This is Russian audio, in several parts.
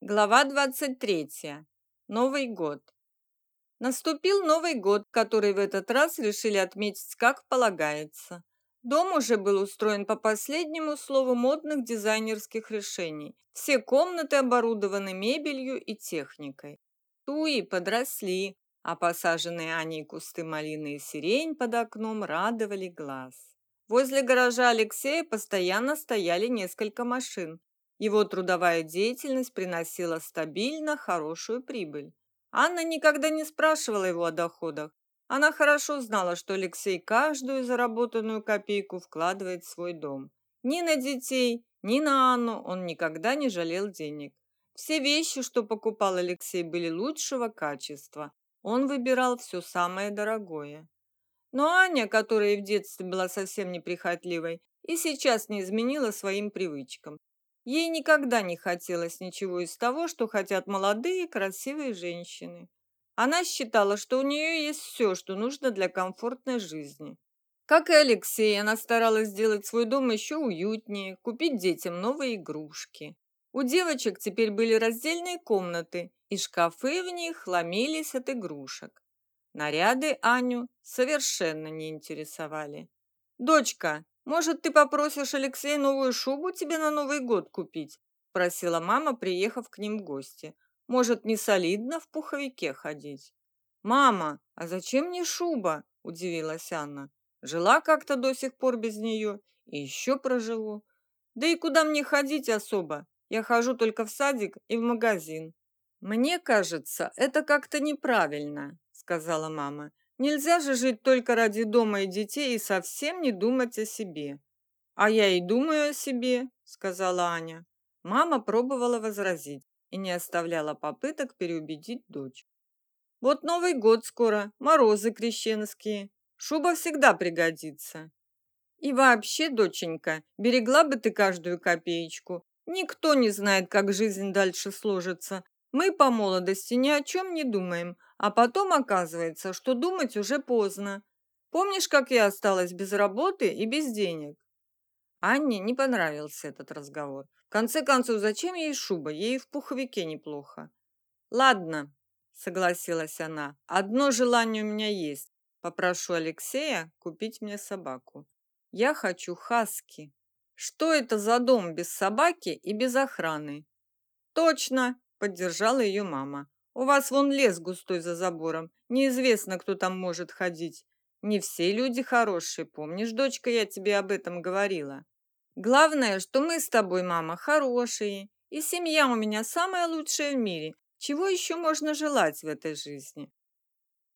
Глава 23. Новый год. Наступил Новый год, который в этот раз решили отметить как полагается. Дом уже был устроен по последнему слову модных дизайнерских решений. Все комнаты оборудованы мебелью и техникой. Туи подросли, а посаженные Аней кусты малины и сирень под окном радовали глаз. Возле гаража Алексея постоянно стояли несколько машин, его трудовая деятельность приносила стабильно хорошую прибыль. Анна никогда не спрашивала его о доходах. Она хорошо знала, что Алексей каждую заработанную копейку вкладывает в свой дом. Ни на детей, ни на Анну он никогда не жалел денег. Все вещи, что покупал Алексей, были лучшего качества. Он выбирал все самое дорогое. Но Аня, которая в детстве была совсем неприхотливой, и сейчас не изменила своим привычкам. Ей никогда не хотелось ничего из того, что хотят молодые красивые женщины. Она считала, что у нее есть все, что нужно для комфортной жизни. Как и Алексей, она старалась сделать свой дом еще уютнее, купить детям новые игрушки. У девочек теперь были раздельные комнаты, и шкафы в них ломились от игрушек. Наряды Аню совершенно не интересовали. «Дочка, может, ты попросишь Алексея новую шубу тебе на Новый год купить?» – просила мама, приехав к ним в гости. «Может, не солидно в пуховике ходить?» «Мама, а зачем мне шуба?» – удивилась Анна. «Жила как-то до сих пор без нее и еще проживу. Да и куда мне ходить особо? Я хожу только в садик и в магазин». «Мне кажется, это как-то неправильно», – сказала мама. Нельзя же жить только ради дома и детей и совсем не думать о себе. А я и думаю о себе, сказала Аня. Мама пробовала возразить и не оставляла попыток переубедить дочь. Вот Новый год скоро, морозы крещенские. Шуба всегда пригодится. И вообще, доченька, берегла бы ты каждую копеечку. Никто не знает, как жизнь дальше сложится. Мы по молодости ни о чем не думаем, а потом оказывается, что думать уже поздно. Помнишь, как я осталась без работы и без денег? Анне не понравился этот разговор. В конце концов, зачем ей шуба? Ей в пуховике неплохо. Ладно, согласилась она. Одно желание у меня есть. Попрошу Алексея купить мне собаку. Я хочу хаски. Что это за дом без собаки и без охраны? Точно, поддержала ее мама. У вас вон лес густой за забором. Неизвестно, кто там может ходить. Не все люди хорошие, помнишь, дочка, я тебе об этом говорила. Главное, что мы с тобой, мама, хорошие, и семья у меня самая лучшая в мире. Чего еще можно желать в этой жизни?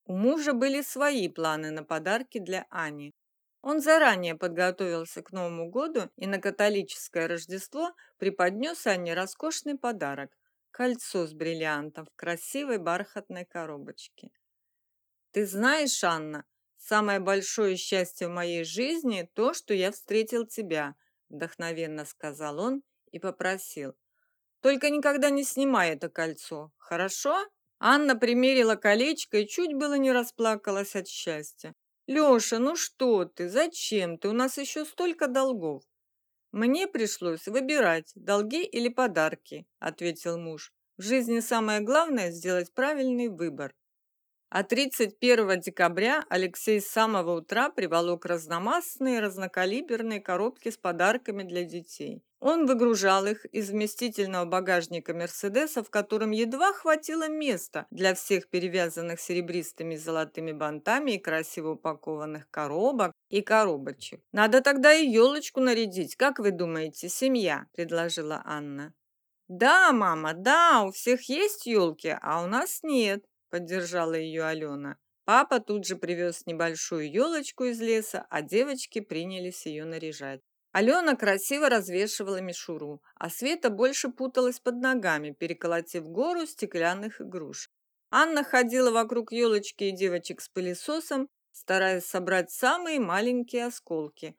У мужа были свои планы на подарки для Ани. Он заранее подготовился к Новому году и на католическое Рождество преподнес Ане роскошный подарок кольцо с бриллиантом в красивой бархатной коробочке. Ты знаешь, Анна, самое большое счастье в моей жизни то, что я встретил тебя, вдохновенно сказал он и попросил: только никогда не снимай это кольцо, хорошо? Анна примерила колечко и чуть было не расплакалась от счастья. Лёша, ну что ты? Зачем ты? У нас еще столько долгов. Мне пришлось выбирать, долги или подарки, ответил муж. В жизни самое главное сделать правильный выбор. А 31 декабря Алексей с самого утра приволок разномастные разнокалиберные коробки с подарками для детей. Он выгружал их из вместительного багажника Мерседеса, в котором едва хватило места для всех перевязанных серебристыми золотыми бантами и красиво упакованных коробок и коробочек. «Надо тогда и елочку нарядить, как вы думаете, семья?» – предложила Анна. «Да, мама, да, у всех есть елки, а у нас нет», поддержала ее Алена. Папа тут же привез небольшую елочку из леса, а девочки принялись ее наряжать. Алена красиво развешивала мишуру, а Света больше путалась под ногами, переколотив гору стеклянных игрушек. Анна ходила вокруг елочки и девочек с пылесосом, стараясь собрать самые маленькие осколки.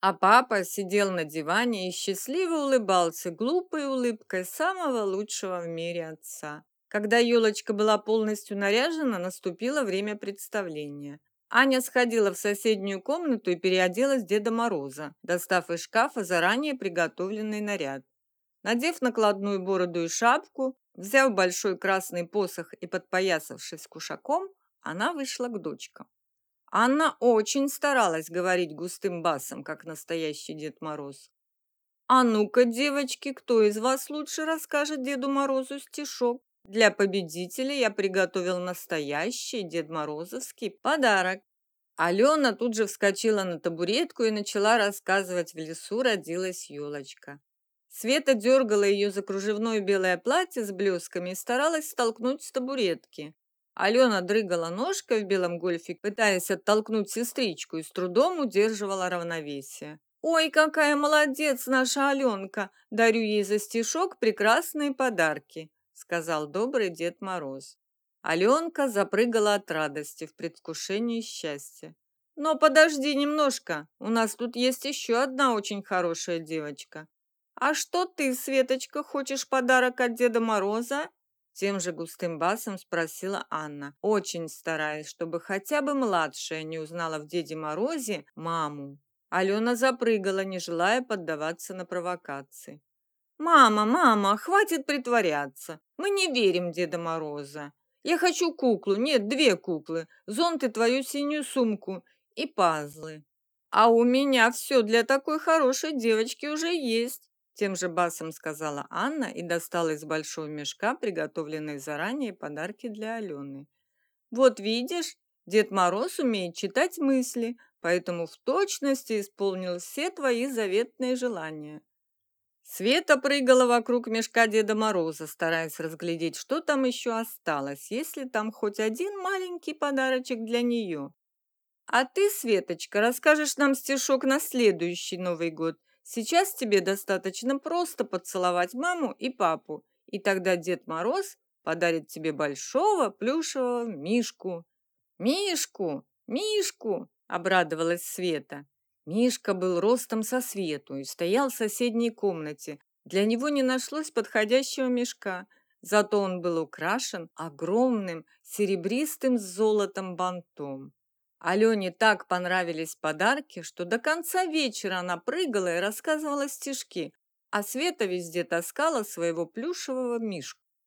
А папа сидел на диване и счастливо улыбался глупой улыбкой самого лучшего в мире отца. Когда елочка была полностью наряжена, наступило время представления. Аня сходила в соседнюю комнату и переоделась Деда Мороза, достав из шкафа заранее приготовленный наряд. Надев накладную бороду и шапку, взяв большой красный посох и подпоясавшись кушаком, она вышла к дочкам. Анна очень старалась говорить густым басом, как настоящий Дед Мороз. «А ну-ка, девочки, кто из вас лучше расскажет Деду Морозу стишок? Для победителя я приготовил настоящий Дед Морозовский подарок». Алена тут же вскочила на табуретку и начала рассказывать «В лесу родилась елочка». Света дергала ее за кружевное белое платье с блесками и старалась столкнуть с табуретки. Алена дрыгала ножкой в белом гольфе, пытаясь оттолкнуть сестричку, и с трудом удерживала равновесие. «Ой, какая молодец наша Аленка! Дарю ей за стишок прекрасные подарки», сказал добрый Дед Мороз. Аленка запрыгала от радости в предвкушении счастья. «Но подожди немножко, у нас тут есть еще одна очень хорошая девочка. А что ты, Светочка, хочешь подарок от Деда Мороза?» Тем же густым басом спросила Анна, очень стараясь, чтобы хотя бы младшая не узнала в Деде Морозе маму. Алена запрыгала, не желая поддаваться на провокации. «Мама, мама, хватит притворяться. Мы не верим Деда Мороза. Я хочу куклу, нет, две куклы, зонт и твою синюю сумку и пазлы. А у меня все для такой хорошей девочки уже есть. Тем же басом сказала Анна и достала из большого мешка приготовленные заранее подарки для Алены. «Вот видишь, Дед Мороз умеет читать мысли, поэтому в точности исполнил все твои заветные желания». Света прыгала вокруг мешка Деда Мороза, стараясь разглядеть, что там еще осталось, если там хоть один маленький подарочек для нее. «А ты, Светочка, расскажешь нам стишок на следующий Новый год – Сейчас тебе достаточно просто поцеловать маму и папу, и тогда Дед Мороз подарит тебе большого плюшевого мишку. Мишку, Мишку, обрадовалась Света. Мишка был ростом со Свету и стоял в соседней комнате. Для него не нашлось подходящего мешка, зато он был украшен огромным серебристым с золотом бантом. Алене так понравились подарки, что до конца вечера она прыгала и рассказывала стишки, а Света везде таскала своего плюшевого мишку.